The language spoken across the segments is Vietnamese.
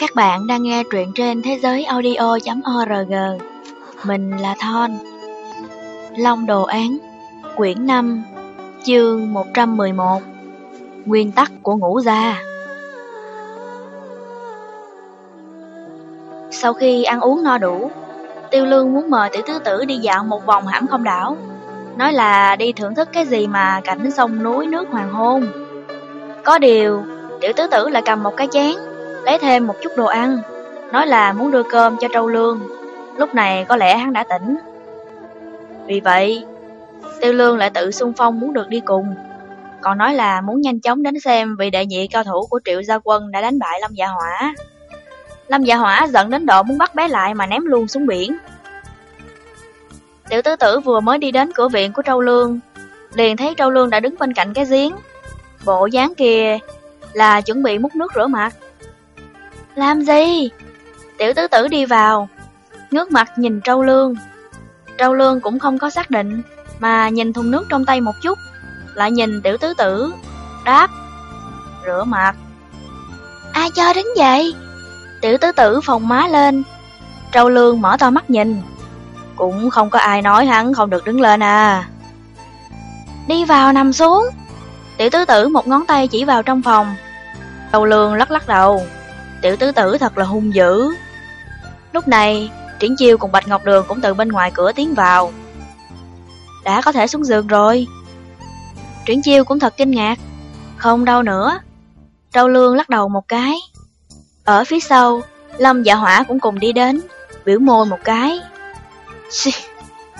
Các bạn đang nghe truyện trên thế giới audio.org Mình là Thon. Long Đồ Án, Quyển 5 Chương 111 Nguyên tắc của ngũ gia. Sau khi ăn uống no đủ, Tiêu Lương muốn mời tiểu tứ tử đi dạo một vòng hãm không đảo. Nói là đi thưởng thức cái gì mà cảnh sông núi nước hoàng hôn. Có điều, Tiểu tứ tử lại cầm một cái chén lấy thêm một chút đồ ăn, nói là muốn đưa cơm cho Trâu Lương. Lúc này có lẽ hắn đã tỉnh. Vì vậy, Tiêu Lương lại tự xung phong muốn được đi cùng, còn nói là muốn nhanh chóng đến xem vị đệ nhị cao thủ của Triệu Gia Quân đã đánh bại Lâm Dạ Hỏa. Lâm Dạ Hỏa giận đến độ muốn bắt bé lại mà ném luôn xuống biển. Tiểu tứ tử vừa mới đi đến cửa viện của Trâu Lương, liền thấy Trâu Lương đã đứng bên cạnh cái giếng. Bộ dáng kia là chuẩn bị múc nước rửa mặt. Làm gì? Tiểu tứ tử đi vào, ngước mặt nhìn Trâu Lương. Trâu Lương cũng không có xác định, mà nhìn thùng nước trong tay một chút, lại nhìn tiểu tứ tử, đáp, rửa mặt. Ai cho đến vậy? Tiểu tứ tử phòng má lên, Trâu Lương mở to mắt nhìn. Cũng không có ai nói hắn không được đứng lên à. Đi vào nằm xuống. Tiểu tứ tử một ngón tay chỉ vào trong phòng. Trâu Lương lắc lắc đầu. Tiểu tứ tử thật là hung dữ. Lúc này, Triển Chiêu cùng Bạch Ngọc Đường cũng từ bên ngoài cửa tiến vào. Đã có thể xuống giường rồi. Triển Chiêu cũng thật kinh ngạc. Không đâu nữa. Râu Lương lắc đầu một cái. Ở phía sau, Lâm Dạ Hỏa cũng cùng đi đến, biểu môi một cái.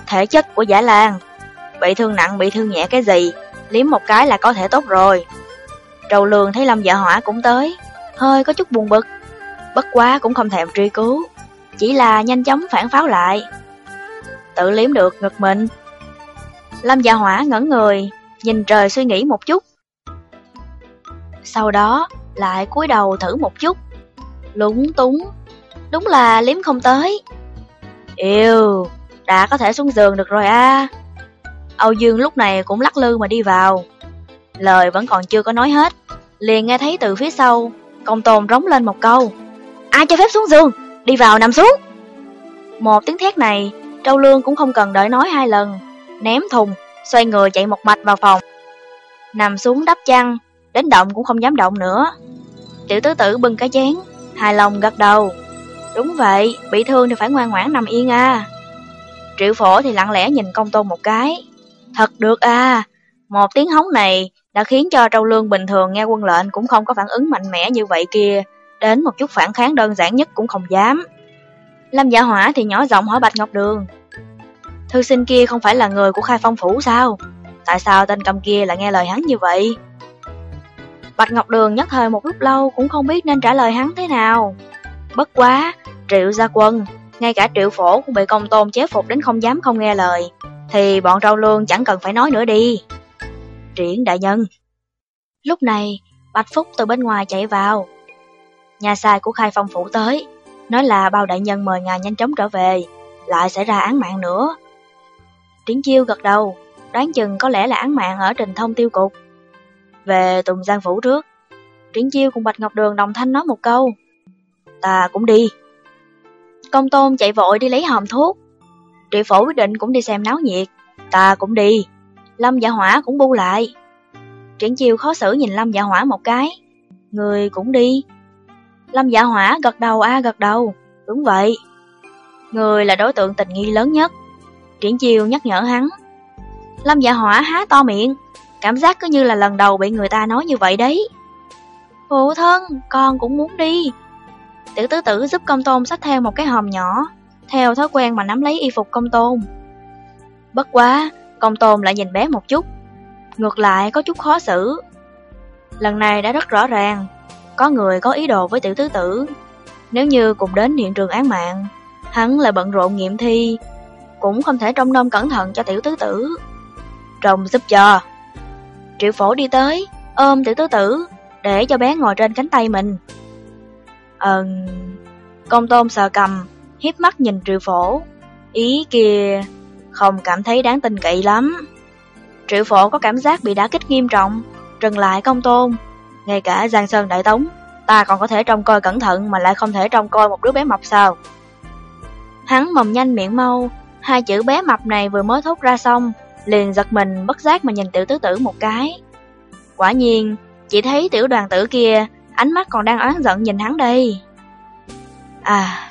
Thể chất của giả làng, bị thương nặng bị thương nhẹ cái gì, liếm một cái là có thể tốt rồi. Râu Lương thấy Lâm Dạ Hỏa cũng tới, hơi có chút buồn bực. Bất quá cũng không thèm truy cứu, chỉ là nhanh chóng phản pháo lại. Tự liếm được ngực mình. Lâm Dạ Hỏa ngẩn người, nhìn trời suy nghĩ một chút. Sau đó, lại cúi đầu thử một chút. Lúng túng, đúng là liếm không tới. Yêu, đã có thể xuống giường được rồi a. Âu Dương lúc này cũng lắc lư mà đi vào. Lời vẫn còn chưa có nói hết, liền nghe thấy từ phía sau Công tôn rống lên một câu. Ai cho phép xuống giường? Đi vào nằm xuống. Một tiếng thét này Trâu Lương cũng không cần đợi nói hai lần. Ném thùng Xoay người chạy một mạch vào phòng. Nằm xuống đắp chăn Đến động cũng không dám động nữa. Tiểu tứ tử bưng cái chén Hài lòng gật đầu. Đúng vậy, bị thương thì phải ngoan ngoãn nằm yên à. Triệu phổ thì lặng lẽ nhìn công tôn một cái. Thật được à. Một tiếng hóng này đã khiến cho Trâu Lương bình thường nghe quân lệnh cũng không có phản ứng mạnh mẽ như vậy kia, đến một chút phản kháng đơn giản nhất cũng không dám. Lâm Dạ Hỏa thì nhỏ giọng hỏi Bạch Ngọc Đường. Thư sinh kia không phải là người của khai phong phủ sao? Tại sao tên cầm kia lại nghe lời hắn như vậy? Bạch Ngọc Đường nhất thời một lúc lâu cũng không biết nên trả lời hắn thế nào. Bất quá, triệu gia quân, ngay cả triệu phổ cũng bị công tôn chế phục đến không dám không nghe lời, thì bọn trâu lương chẳng cần phải nói nữa đi triển đại nhân. Lúc này, Bạch Phúc từ bên ngoài chạy vào. Nhà sai của khai phong phủ tới, nói là bao đại nhân mời ngài nhanh chóng trở về, lại xảy ra án mạng nữa. Triển chiêu gật đầu, đoán chừng có lẽ là án mạng ở trình thông tiêu cục. Về Tùng Giang Phủ trước, Triển chiêu cùng Bạch Ngọc Đường đồng thanh nói một câu. Ta cũng đi. Công tôn chạy vội đi lấy hòm thuốc. Trị phổ quyết định cũng đi xem náo nhiệt. Ta cũng đi. Lâm dạ hỏa cũng bu lại. Triển chiêu khó xử nhìn Lâm dạ hỏa một cái. Người cũng đi. Lâm dạ hỏa gật đầu a gật đầu. Đúng vậy. Người là đối tượng tình nghi lớn nhất. Triển chiêu nhắc nhở hắn. Lâm dạ hỏa há to miệng. Cảm giác cứ như là lần đầu bị người ta nói như vậy đấy. Phụ thân, con cũng muốn đi. Tiểu tứ tử giúp công tôn xách theo một cái hòm nhỏ, theo thói quen mà nắm lấy y phục công tôn. Bất quá, Công tôn lại nhìn bé một chút, ngược lại có chút khó xử. Lần này đã rất rõ ràng, có người có ý đồ với tiểu tứ tử. Nếu như cùng đến hiện trường án mạng, hắn lại bận rộn nghiệm thi, cũng không thể trông nom cẩn thận cho tiểu tứ tử. Trông giúp cho. Triệu phổ đi tới, ôm tiểu tứ tử, để cho bé ngồi trên cánh tay mình. Ừm... công tôn sờ cầm, hiếp mắt nhìn triệu phổ. Ý kìa, không cảm thấy đáng tin cậy lắm. Triệu phổ có cảm giác bị đả kích nghiêm trọng, trừng lại công tôn. Ngay cả Giang Sơn Đại Tống, Ta còn có thể trông coi cẩn thận mà lại không thể trông coi một đứa bé mập sao? Hắn mồm nhanh miệng mau, hai chữ bé mập này vừa mới thốt ra xong, liền giật mình bất giác mà nhìn tiểu tứ tử một cái. Quả nhiên, chỉ thấy tiểu đoàn tử kia, ánh mắt còn đang oán giận nhìn hắn đây. À,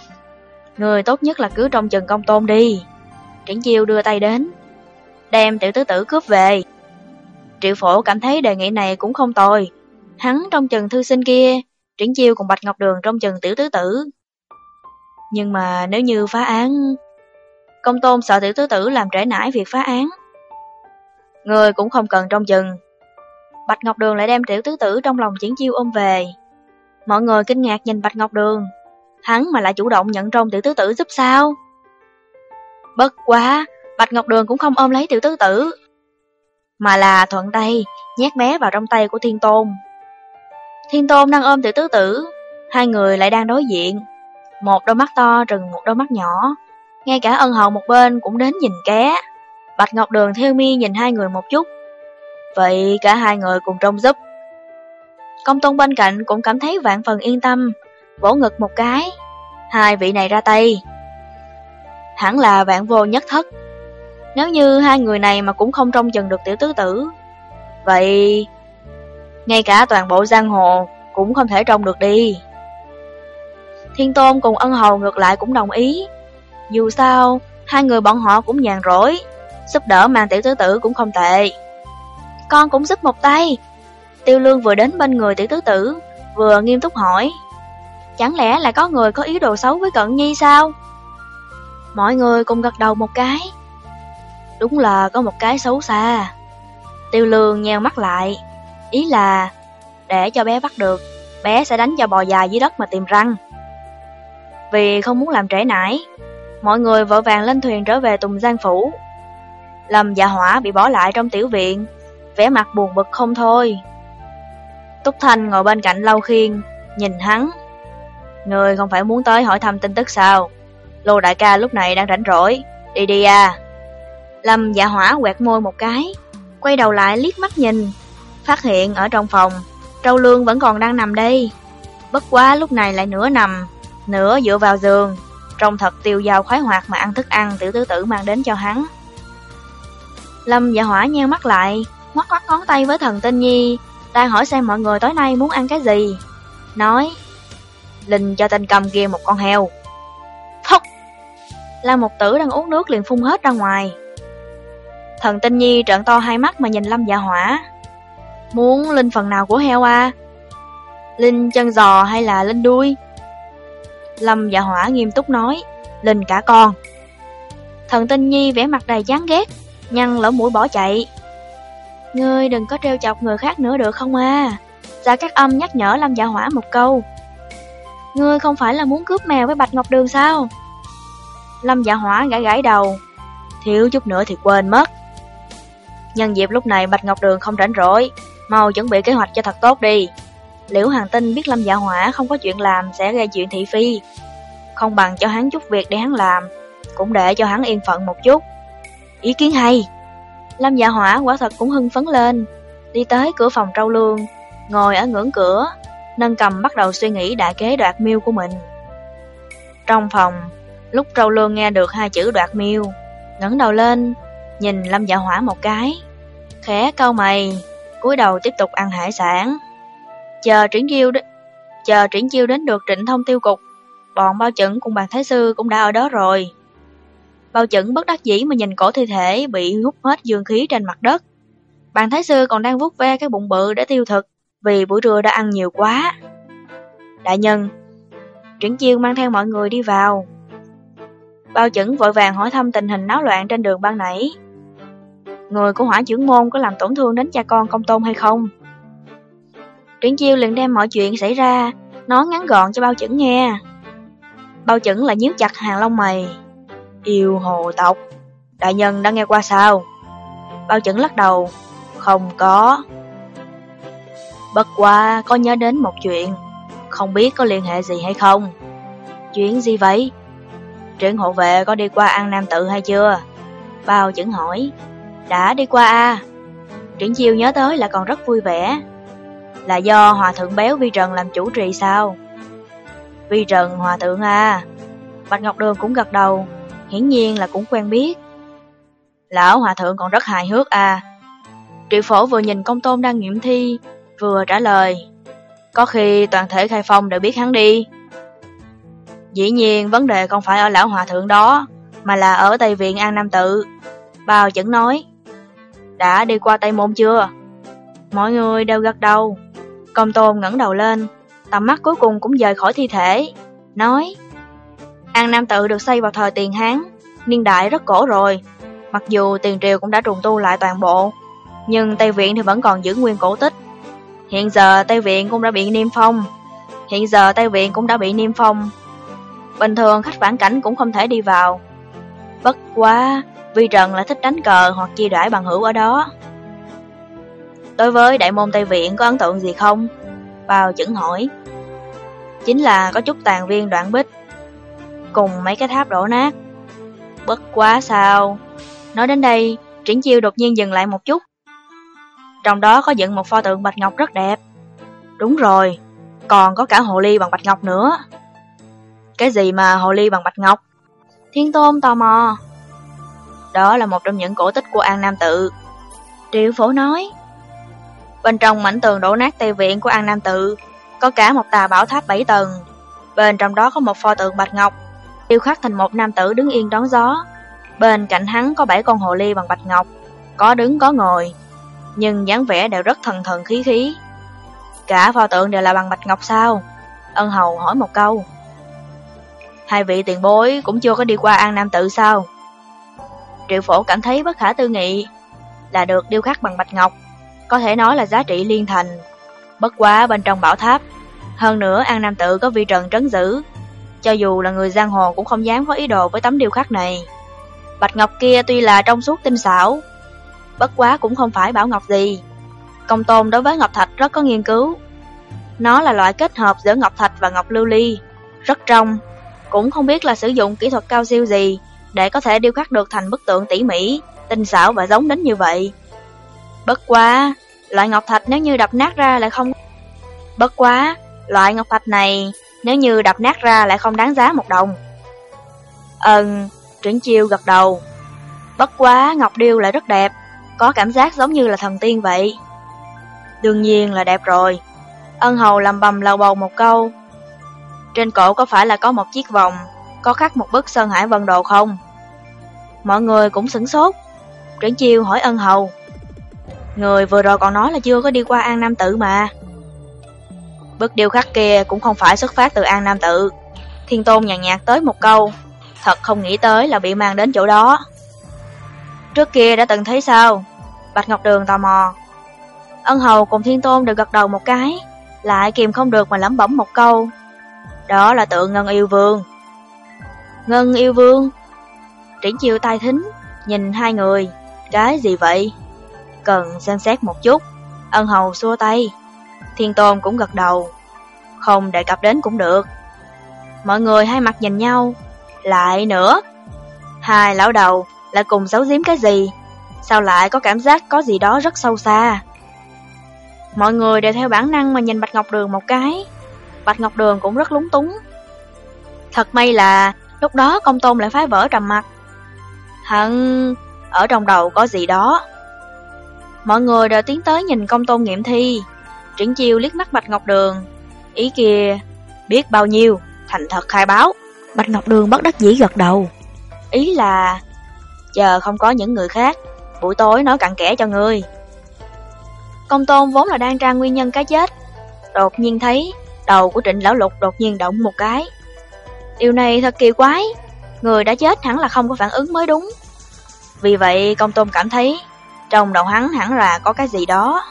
người tốt nhất là cứ trông chừng công tôn đi. Triển chiêu đưa tay đến, đem tiểu tứ tử cướp về. Triệu phổ cảm thấy đề nghị này cũng không tồi. Hắn trong chừng thư sinh kia, triển chiêu cùng Bạch Ngọc Đường trong chừng tiểu tứ tử. Nhưng mà nếu như phá án... Công tôn sợ tiểu tứ tử làm trễ nải việc phá án. Người cũng không cần trong chừng. Bạch Ngọc Đường lại đem tiểu tứ tử trong lòng triển chiêu ôm về. Mọi người kinh ngạc nhìn Bạch Ngọc Đường. Hắn mà lại chủ động nhận trong tiểu tứ tử giúp sao? Bất quá, Bạch Ngọc Đường cũng không ôm lấy tiểu tứ tử, mà là thuận tay nhét bé vào trong tay của Thiên Tôn. Thiên Tôn đang ôm tiểu tứ tử, hai người lại đang đối diện. Một đôi mắt to trừng một đôi mắt nhỏ, ngay cả ân hậu một bên cũng đến nhìn ké. Bạch Ngọc Đường theo mi nhìn hai người một chút. Vậy cả hai người cùng trông giúp. Công tôn bên cạnh cũng cảm thấy vạn phần yên tâm, vỗ ngực một cái. Hai vị này ra tay. Hẳn là vạn vô nhất thất. Nếu như hai người này mà cũng không trông chừng được tiểu tứ tử, vậy ngay cả toàn bộ giang hồ cũng không thể trông được đi. Thiên Tôn cùng ân hầu ngược lại cũng đồng ý. Dù sao, hai người bọn họ cũng nhàn rỗi, giúp đỡ mang tiểu tứ tử cũng không tệ. Con cũng giúp một tay. Tiêu lương vừa đến bên người tiểu tứ tử, vừa nghiêm túc hỏi. Chẳng lẽ là có người có ý đồ xấu với cận nhi sao? Mọi người cùng gật đầu một cái. Đúng là có một cái xấu xa. Tiêu lương nheo mắt lại, ý là để cho bé bắt được, bé sẽ đánh cho bò dài dưới đất mà tìm răng. Vì không muốn làm trễ nải, mọi người vội vàng lên thuyền trở về Tùng Giang Phủ. Lâm dạ hỏa bị bỏ lại trong tiểu viện, vẻ mặt buồn bực không thôi. Túc Thanh ngồi bên cạnh Lâu Khiên, nhìn hắn. Người không phải muốn tới hỏi thăm tin tức sao? Lô đại ca lúc này đang rảnh rỗi, đi đi à. Lâm dạ hỏa quẹt môi một cái, quay đầu lại liếc mắt nhìn, phát hiện ở trong phòng, Trâu Lương vẫn còn đang nằm đây. Bất quá lúc này lại nửa nằm, nửa dựa vào giường, trông thật tiêu dao khoái hoạt mà ăn thức ăn tiểu tứ tử mang đến cho hắn. Lâm dạ hỏa nheo mắt lại, ngoắc ngoắc ngón tay với thần tinh nhi, đang hỏi xem mọi người tối nay muốn ăn cái gì. Nói, Linh cho tên cầm kia một con heo. Phốc! Mục một tử đang uống nước liền phun hết ra ngoài. Thần tinh nhi trợn to hai mắt mà nhìn Lâm dạ hỏa. Muốn linh phần nào của heo à? Linh chân giò hay là linh đuôi? Lâm dạ hỏa nghiêm túc nói, linh cả con. Thần tinh nhi vẻ mặt đầy chán ghét, nhăn lỗ mũi bỏ chạy. Ngươi đừng có trêu chọc người khác nữa được không à? gia các âm nhắc nhở Lâm dạ hỏa một câu. Ngươi không phải là muốn cướp mèo với Bạch Ngọc Đường sao? Lâm dạ hỏa gãi gãi đầu, thiếu chút nữa thì quên mất. Nhân dịp lúc này Bạch Ngọc Đường không rảnh rỗi, mau chuẩn bị kế hoạch cho thật tốt đi. Liễu Hàng Tinh biết Lâm Dạ Hỏa không có chuyện làm sẽ gây chuyện thị phi. Không bằng cho hắn chút việc để hắn làm, cũng để cho hắn yên phận một chút. Ý kiến hay. Lâm Dạ Hỏa quả thật cũng hưng phấn lên, đi tới cửa phòng trâu lương, ngồi ở ngưỡng cửa, nâng cầm bắt đầu suy nghĩ đại kế đoạt miêu của mình. Trong phòng, lúc trâu lương nghe được hai chữ đoạt miêu, ngẩng đầu lên, nhìn Lâm Dạ Hỏa một cái, khẽ cau mày, cúi đầu tiếp tục ăn hải sản. Chờ triển chiêu đến, chờ triển chiêu đến được trịnh thông tiêu cục, bọn bao chẩn cùng bàn thái sư cũng đã ở đó rồi. Bao chẩn bất đắc dĩ mà nhìn cổ thi thể bị hút hết dương khí trên mặt đất. Bàn thái sư còn đang vuốt ve cái bụng bự để tiêu thực, vì buổi trưa đã ăn nhiều quá. Đại nhân, triển chiêu mang theo mọi người đi vào. Bao chẩn vội vàng hỏi thăm tình hình náo loạn trên đường ban nãy. Người của hỏa trưởng môn có làm tổn thương đến cha con công tôn hay không? Triển chiêu liền đem mọi chuyện xảy ra, nói ngắn gọn cho bao chẩn nghe. Bao chẩn là nhíu chặt hàng lông mày. Yêu hồ tộc, đại nhân đã nghe qua sao? Bao chẩn lắc đầu, không có. Bất qua có nhớ đến một chuyện, không biết có liên hệ gì hay không? Chuyện gì vậy? Triển hộ vệ có đi qua ăn nam tự hay chưa? Bao chẩn hỏi. Đã đi qua à? Triển chiêu nhớ tới là còn rất vui vẻ. Là do Hòa Thượng Béo Vi Trần làm chủ trì sao? Vi Trần Hòa Thượng à, Bạch Ngọc Đường cũng gật đầu, hiển nhiên là cũng quen biết. Lão Hòa Thượng còn rất hài hước à. Triệu phổ vừa nhìn công tôn đang nghiệm thi, vừa trả lời. Có khi toàn thể khai phong đều biết hắn đi. Dĩ nhiên vấn đề không phải ở lão hòa thượng đó, mà là ở Tây Viện An Nam Tự. Bao chẩn nói, đã đi qua Tây Môn chưa? Mọi người đều gật đầu. Công tôn ngẩng đầu lên, tầm mắt cuối cùng cũng rời khỏi thi thể, nói An Nam Tự được xây vào thời tiền Hán, niên đại rất cổ rồi. Mặc dù tiền triều cũng đã trùng tu lại toàn bộ, nhưng Tây Viện thì vẫn còn giữ nguyên cổ tích. Hiện giờ Tây Viện cũng đã bị niêm phong. Hiện giờ Tây Viện cũng đã bị niêm phong. Bình thường khách phản cảnh cũng không thể đi vào. Bất quá, Vi Trần lại thích đánh cờ hoặc chia đãi bằng hữu ở đó. Đối với đại môn Tây Viện có ấn tượng gì không? Bao chững hỏi. Chính là có chút tàn viên đoạn bích, cùng mấy cái tháp đổ nát. Bất quá sao? Nói đến đây, Triển Chiêu đột nhiên dừng lại một chút. Trong đó có dựng một pho tượng bạch ngọc rất đẹp. Đúng rồi, còn có cả hồ ly bằng bạch ngọc nữa. Cái gì mà hồ ly bằng bạch ngọc? Thiên Tôn tò mò. Đó là một trong những cổ tích của An Nam Tự. Triệu Phổ nói. Bên trong mảnh tường đổ nát tây viện của An Nam Tự, có cả một tà bảo tháp bảy tầng. Bên trong đó có một pho tượng bạch ngọc, điêu khắc thành một nam tử đứng yên đón gió. Bên cạnh hắn có bảy con hồ ly bằng bạch ngọc, có đứng có ngồi, nhưng dáng vẻ đều rất thần thần khí khí. Cả pho tượng đều là bằng bạch ngọc sao? Ân hầu hỏi một câu. Hai vị tiền bối cũng chưa có đi qua An Nam tự sao? Triệu phổ cảm thấy bất khả tư nghị, là được điêu khắc bằng bạch ngọc, có thể nói là giá trị liên thành. Bất quá bên trong bảo tháp, hơn nữa An Nam tự có vi trần trấn giữ, cho dù là người giang hồ cũng không dám có ý đồ với tấm điêu khắc này. Bạch ngọc kia tuy là trong suốt tinh xảo, bất quá cũng không phải bảo ngọc gì. Công tôn đối với ngọc thạch rất có nghiên cứu. Nó là loại kết hợp giữa ngọc thạch và ngọc lưu ly, rất trong, cũng không biết là sử dụng kỹ thuật cao siêu gì để có thể điêu khắc được thành bức tượng tỉ mỉ, tinh xảo và giống đến như vậy. Bất quá, loại ngọc thạch nếu như đập nát ra lại không... Bất quá, loại ngọc thạch này nếu như đập nát ra lại không đáng giá một đồng. Ừm, triển chiêu gật đầu. Bất quá, ngọc điêu lại rất đẹp, có cảm giác giống như là thần tiên vậy. Đương nhiên là đẹp rồi. Ân hầu lầm bầm lầu bầu một câu. Trên cổ có phải là có một chiếc vòng, có khắc một bức Sơn Hải Vân Đồ không? Mọi người cũng sửng sốt. trấn chiêu hỏi ân hầu. Người vừa rồi còn nói là chưa có đi qua An Nam Tự mà. Bức điêu khắc kia cũng không phải xuất phát từ An Nam Tự. Thiên Tôn nhàn nhạt tới một câu, thật không nghĩ tới là bị mang đến chỗ đó. Trước kia đã từng thấy sao? Bạch Ngọc Đường tò mò. Ân Hầu cùng Thiên Tôn đều gật đầu một cái, lại kìm không được mà lẩm bẩm một câu. Đó là tượng Ngân Yêu Vương. Ngân Yêu Vương? Triển chiêu tai thính, nhìn hai người, cái gì vậy? Cần xem xét một chút, ân hầu xua tay. Thiên Tôn cũng gật đầu, không đề cập đến cũng được. Mọi người hai mặt nhìn nhau, lại nữa. Hai lão đầu lại cùng giấu giếm cái gì? Sao lại có cảm giác có gì đó rất sâu xa? Mọi người đều theo bản năng mà nhìn Bạch Ngọc Đường một cái. Bạch Ngọc Đường cũng rất lúng túng. Thật may là lúc đó công tôn lại phá vỡ trầm mặt. Hẳn ở trong đầu có gì đó. Mọi người đều tiến tới nhìn công tôn nghiệm thi. Triển chiêu liếc mắt Bạch Ngọc Đường. Ý kia, biết bao nhiêu, thành thật khai báo. Bạch Ngọc Đường bất đắc dĩ gật đầu. Ý là, chờ không có những người khác, buổi tối nói cặn kẽ cho ngươi. Công tôn vốn là đang tra nguyên nhân cái chết. Đột nhiên thấy đầu của trịnh lão lục đột nhiên động một cái. Điều này thật kỳ quái, người đã chết hẳn là không có phản ứng mới đúng. Vì vậy công tôn cảm thấy trong đầu hắn hẳn là có cái gì đó.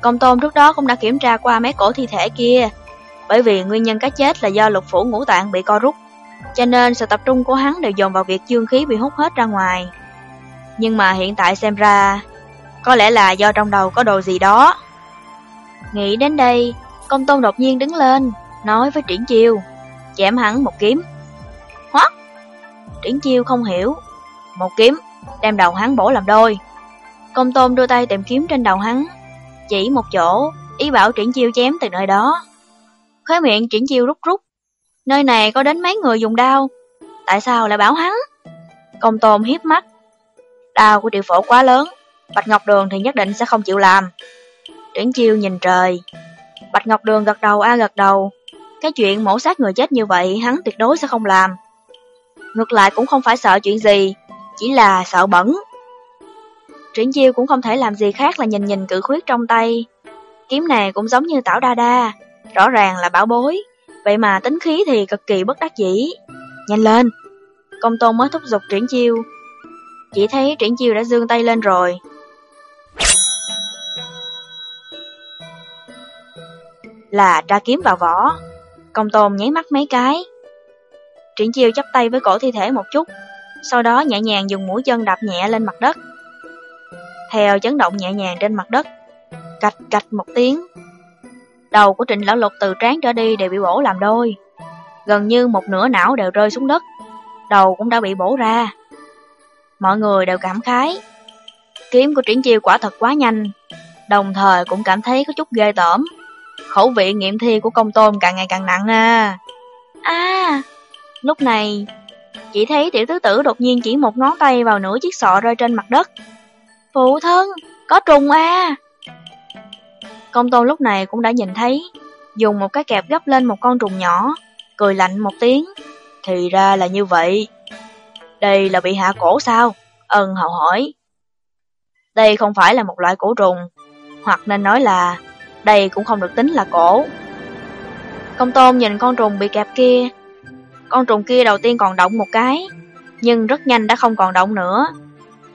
Công tôn trước đó cũng đã kiểm tra qua mấy cổ thi thể kia, bởi vì nguyên nhân cái chết là do lục phủ ngũ tạng bị co rút, cho nên sự tập trung của hắn đều dồn vào việc dương khí bị hút hết ra ngoài. Nhưng mà hiện tại xem ra, có lẽ là do trong đầu có đồ gì đó. Nghĩ đến đây, công tôn đột nhiên đứng lên, nói với triển chiêu, chém hắn một kiếm. Hoắc! Triển chiêu không hiểu. Một kiếm, đem đầu hắn bổ làm đôi. Công tôn đưa tay tìm kiếm trên đầu hắn, chỉ một chỗ, ý bảo triển chiêu chém từ nơi đó. Khóe miệng triển chiêu rút rút. Nơi này có đến mấy người dùng đao. Tại sao lại bảo hắn? Công tôn hiếp mắt. Đao của triệu phổ quá lớn. Bạch Ngọc Đường thì nhất định sẽ không chịu làm. Triển chiêu nhìn trời. Bạch Ngọc Đường gật đầu a gật đầu. Cái chuyện mổ sát người chết như vậy hắn tuyệt đối sẽ không làm. Ngược lại cũng không phải sợ chuyện gì, chỉ là sợ bẩn. Triển chiêu cũng không thể làm gì khác là nhìn nhìn cự khuyết trong tay. Kiếm này cũng giống như tảo đa đa, rõ ràng là bảo bối, vậy mà tính khí thì cực kỳ bất đắc dĩ. Nhanh lên! Công tôn mới thúc giục triển chiêu. Chỉ thấy triển chiêu đã dương tay lên rồi. Là tra kiếm vào vỏ. Công tôn nháy mắt mấy cái. Triển chiêu chắp tay với cổ thi thể một chút, sau đó nhẹ nhàng dùng mũi chân đạp nhẹ lên mặt đất. Theo chấn động nhẹ nhàng trên mặt đất, cạch cạch một tiếng. Đầu của trịnh lão lục từ trán trở đi đều bị bổ làm đôi. Gần như một nửa não đều rơi xuống đất, đầu cũng đã bị bổ ra. Mọi người đều cảm khái. Kiếm của triển chiêu quả thật quá nhanh, đồng thời cũng cảm thấy có chút ghê tởm. Khẩu vị nghiệm thi của công tôn càng ngày càng nặng à. À, lúc này, chỉ thấy tiểu tứ tử đột nhiên chỉ một ngón tay vào nửa chiếc sọ rơi trên mặt đất. Phụ thân, có trùng à! Công tôn lúc này cũng đã nhìn thấy, dùng một cái kẹp gấp lên một con trùng nhỏ, cười lạnh một tiếng. Thì ra là như vậy. Đây là bị hạ cổ sao? Ân hậu hỏi. Đây không phải là một loại cổ trùng, hoặc nên nói là đây cũng không được tính là cổ. Công tôn nhìn con trùng bị kẹp kia. Con trùng kia đầu tiên còn động một cái, nhưng rất nhanh đã không còn động nữa.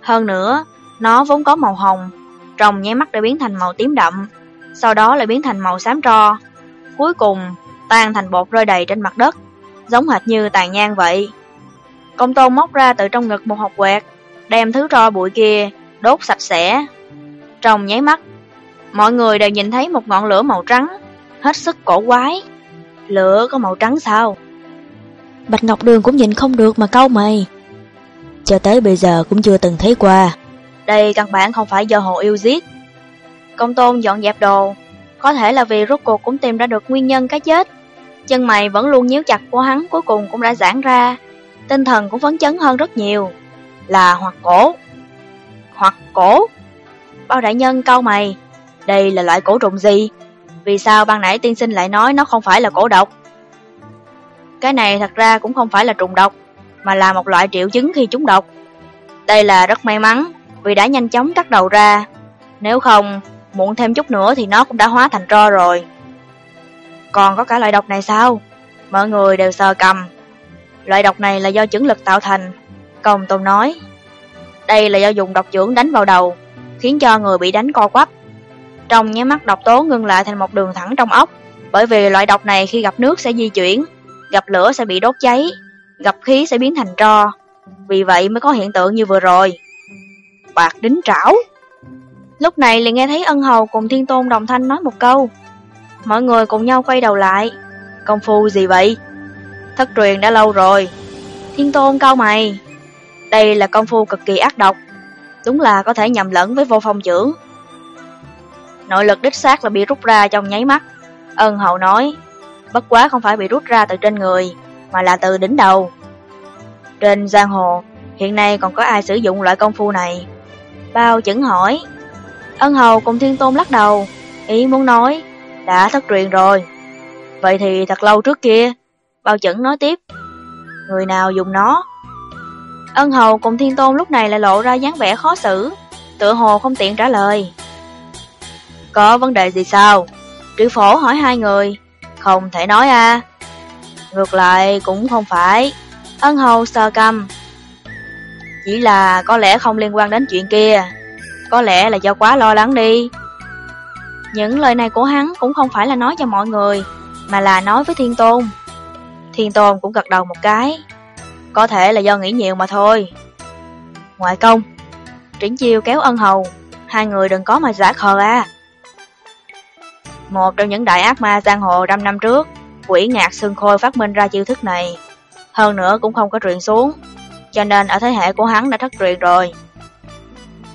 Hơn nữa, nó vốn có màu hồng, trồng nháy mắt đã biến thành màu tím đậm, sau đó lại biến thành màu xám tro. Cuối cùng, tan thành bột rơi đầy trên mặt đất, giống hệt như tàn nhang vậy. Công tôn móc ra từ trong ngực một hộp quẹt, đem thứ tro bụi kia đốt sạch sẽ. Trong nháy mắt, mọi người đều nhìn thấy một ngọn lửa màu trắng, hết sức cổ quái. Lửa có màu trắng sao? Bạch Ngọc Đường cũng nhìn không được mà câu mày. Cho tới bây giờ cũng chưa từng thấy qua. Đây căn bản không phải do hồ yêu giết. Công tôn dọn dẹp đồ, có thể là vì rốt cuộc cũng tìm ra được nguyên nhân cái chết. Chân mày vẫn luôn nhíu chặt của hắn cuối cùng cũng đã giãn ra, tinh thần cũng phấn chấn hơn rất nhiều. Là hoặc cổ. Hoặc cổ. Bao đại nhân câu mày, đây là loại cổ trùng gì? Vì sao ban nãy tiên sinh lại nói nó không phải là cổ độc? Cái này thật ra cũng không phải là trùng độc, mà là một loại triệu chứng khi trúng độc. Đây là rất may mắn, vì đã nhanh chóng cắt đầu ra. Nếu không, muộn thêm chút nữa thì nó cũng đã hóa thành tro rồi. Còn có cả loại độc này sao? Mọi người đều sờ cầm. Loại độc này là do chứng lực tạo thành. Công Tôn nói, đây là do dùng độc trưởng đánh vào đầu, khiến cho người bị đánh co quắp. Trong nháy mắt độc tố ngưng lại thành một đường thẳng trong ốc, bởi vì loại độc này khi gặp nước sẽ di chuyển, gặp lửa sẽ bị đốt cháy, gặp khí sẽ biến thành tro. Vì vậy mới có hiện tượng như vừa rồi. Bạc đính trảo. Lúc này liền nghe thấy ân hầu cùng thiên tôn đồng thanh nói một câu. Mọi người cùng nhau quay đầu lại. Công phu gì vậy? Thất truyền đã lâu rồi. Thiên tôn cao mày. Đây là công phu cực kỳ ác độc. Đúng là có thể nhầm lẫn với vô phong trưởng. Nội lực đích xác là bị rút ra trong nháy mắt. Ân hậu nói, bất quá không phải bị rút ra từ trên người, mà là từ đỉnh đầu. Trên giang hồ, hiện nay còn có ai sử dụng loại công phu này? Bao chẩn hỏi. Ân hầu cùng thiên tôn lắc đầu, ý muốn nói, đã thất truyền rồi. Vậy thì thật lâu trước kia, bao chẩn nói tiếp, người nào dùng nó? Ân hầu cùng thiên tôn lúc này lại lộ ra dáng vẻ khó xử, tựa hồ không tiện trả lời. Có vấn đề gì sao? Triệu phổ hỏi hai người, không thể nói à. Ngược lại cũng không phải, ân hầu sờ cầm. Chỉ là có lẽ không liên quan đến chuyện kia, có lẽ là do quá lo lắng đi. Những lời này của hắn cũng không phải là nói cho mọi người, mà là nói với Thiên Tôn. Thiên Tôn cũng gật đầu một cái, có thể là do nghĩ nhiều mà thôi. Ngoại công, triển chiêu kéo ân hầu, hai người đừng có mà giả khờ à. Một trong những đại ác ma giang hồ trăm năm trước, quỷ ngạc xương khôi phát minh ra chiêu thức này. Hơn nữa cũng không có truyền xuống, cho nên ở thế hệ của hắn đã thất truyền rồi.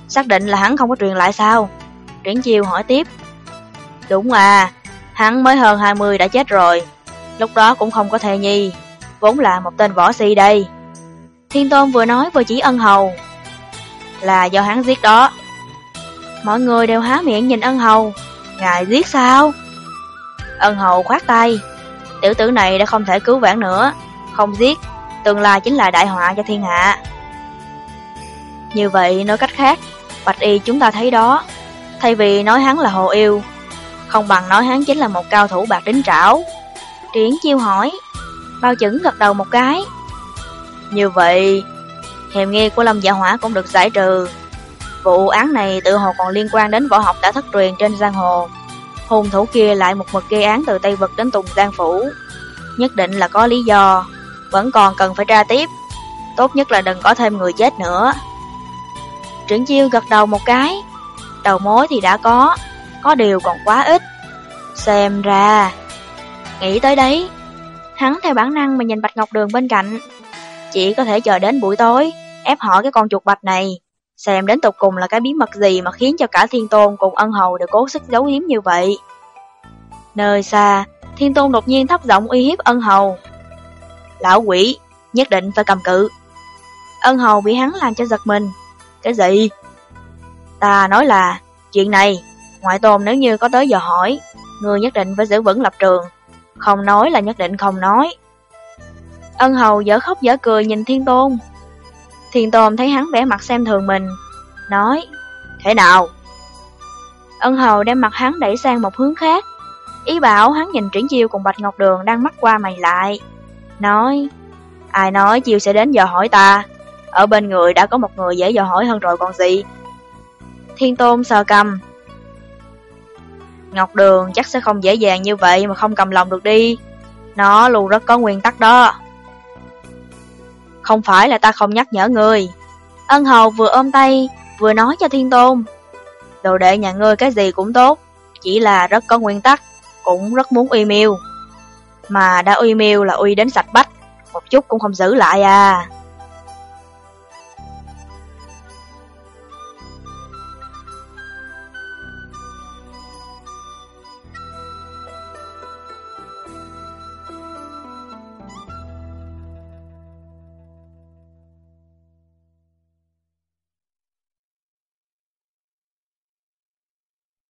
Xác định là hắn không có truyền lại sao? Triển chiêu hỏi tiếp. Đúng à, hắn mới hơn 20 đã chết rồi. Lúc đó cũng không có thê nhi, vốn là một tên võ si đây. Thiên Tôn vừa nói vừa chỉ ân hầu. Là do hắn giết đó. Mọi người đều há miệng nhìn ân hầu. Ngài giết sao? Ân hậu khoát tay. Tiểu tử này đã không thể cứu vãn nữa. Không giết, tương lai chính là đại họa cho thiên hạ. Như vậy nói cách khác, Bạch Y chúng ta thấy đó, thay vì nói hắn là hồ yêu, không bằng nói hắn chính là một cao thủ bạc đính trảo. Triển chiêu hỏi, bao chứng gật đầu một cái. Như vậy, hiểm nghi của Lâm Dạ Hỏa cũng được giải trừ. Vụ án này tự hồ còn liên quan đến võ học đã thất truyền trên giang hồ. Hùng thủ kia lại một mực gây án từ Tây Vực đến Tùng Giang Phủ. Nhất định là có lý do, vẫn còn cần phải tra tiếp. Tốt nhất là đừng có thêm người chết nữa. Trưởng chiêu gật đầu một cái. Đầu mối thì đã có, có điều còn quá ít. Xem ra... Nghĩ tới đấy, hắn theo bản năng mà nhìn Bạch Ngọc Đường bên cạnh. Chỉ có thể chờ đến buổi tối, ép hỏi cái con chuột bạch này, xem đến tục cùng là cái bí mật gì mà khiến cho cả Thiên Tôn cùng ân hầu đều cố sức giấu giếm như vậy. Nơi xa, Thiên Tôn đột nhiên thấp giọng uy hiếp ân hầu. Lão quỷ, nhất định phải cầm cự. Ân hầu bị hắn làm cho giật mình. Cái gì? Ta nói là, chuyện này, ngoại tôn nếu như có tới giờ hỏi, người nhất định phải giữ vững lập trường. Không nói là nhất định không nói. Ân hầu dở khóc dở cười nhìn thiên tôn. Thiên tôn thấy hắn vẻ mặt xem thường mình, nói, thế nào? Ân hầu đem mặt hắn đẩy sang một hướng khác, ý bảo hắn nhìn triển chiêu cùng Bạch Ngọc Đường đang mắt qua mày lại. Nói, ai nói chiêu sẽ đến giờ hỏi ta, ở bên người đã có một người dễ dò hỏi hơn rồi còn gì. Thiên tôn sờ cầm. Ngọc Đường chắc sẽ không dễ dàng như vậy mà không cầm lòng được đi. Nó luôn rất có nguyên tắc đó. Không phải là ta không nhắc nhở người. Ân hầu vừa ôm tay, vừa nói cho thiên tôn. Đồ đệ nhà ngươi cái gì cũng tốt, chỉ là rất có nguyên tắc, cũng rất muốn uy miêu. Mà đã uy miêu là uy đến sạch bách, một chút cũng không giữ lại à.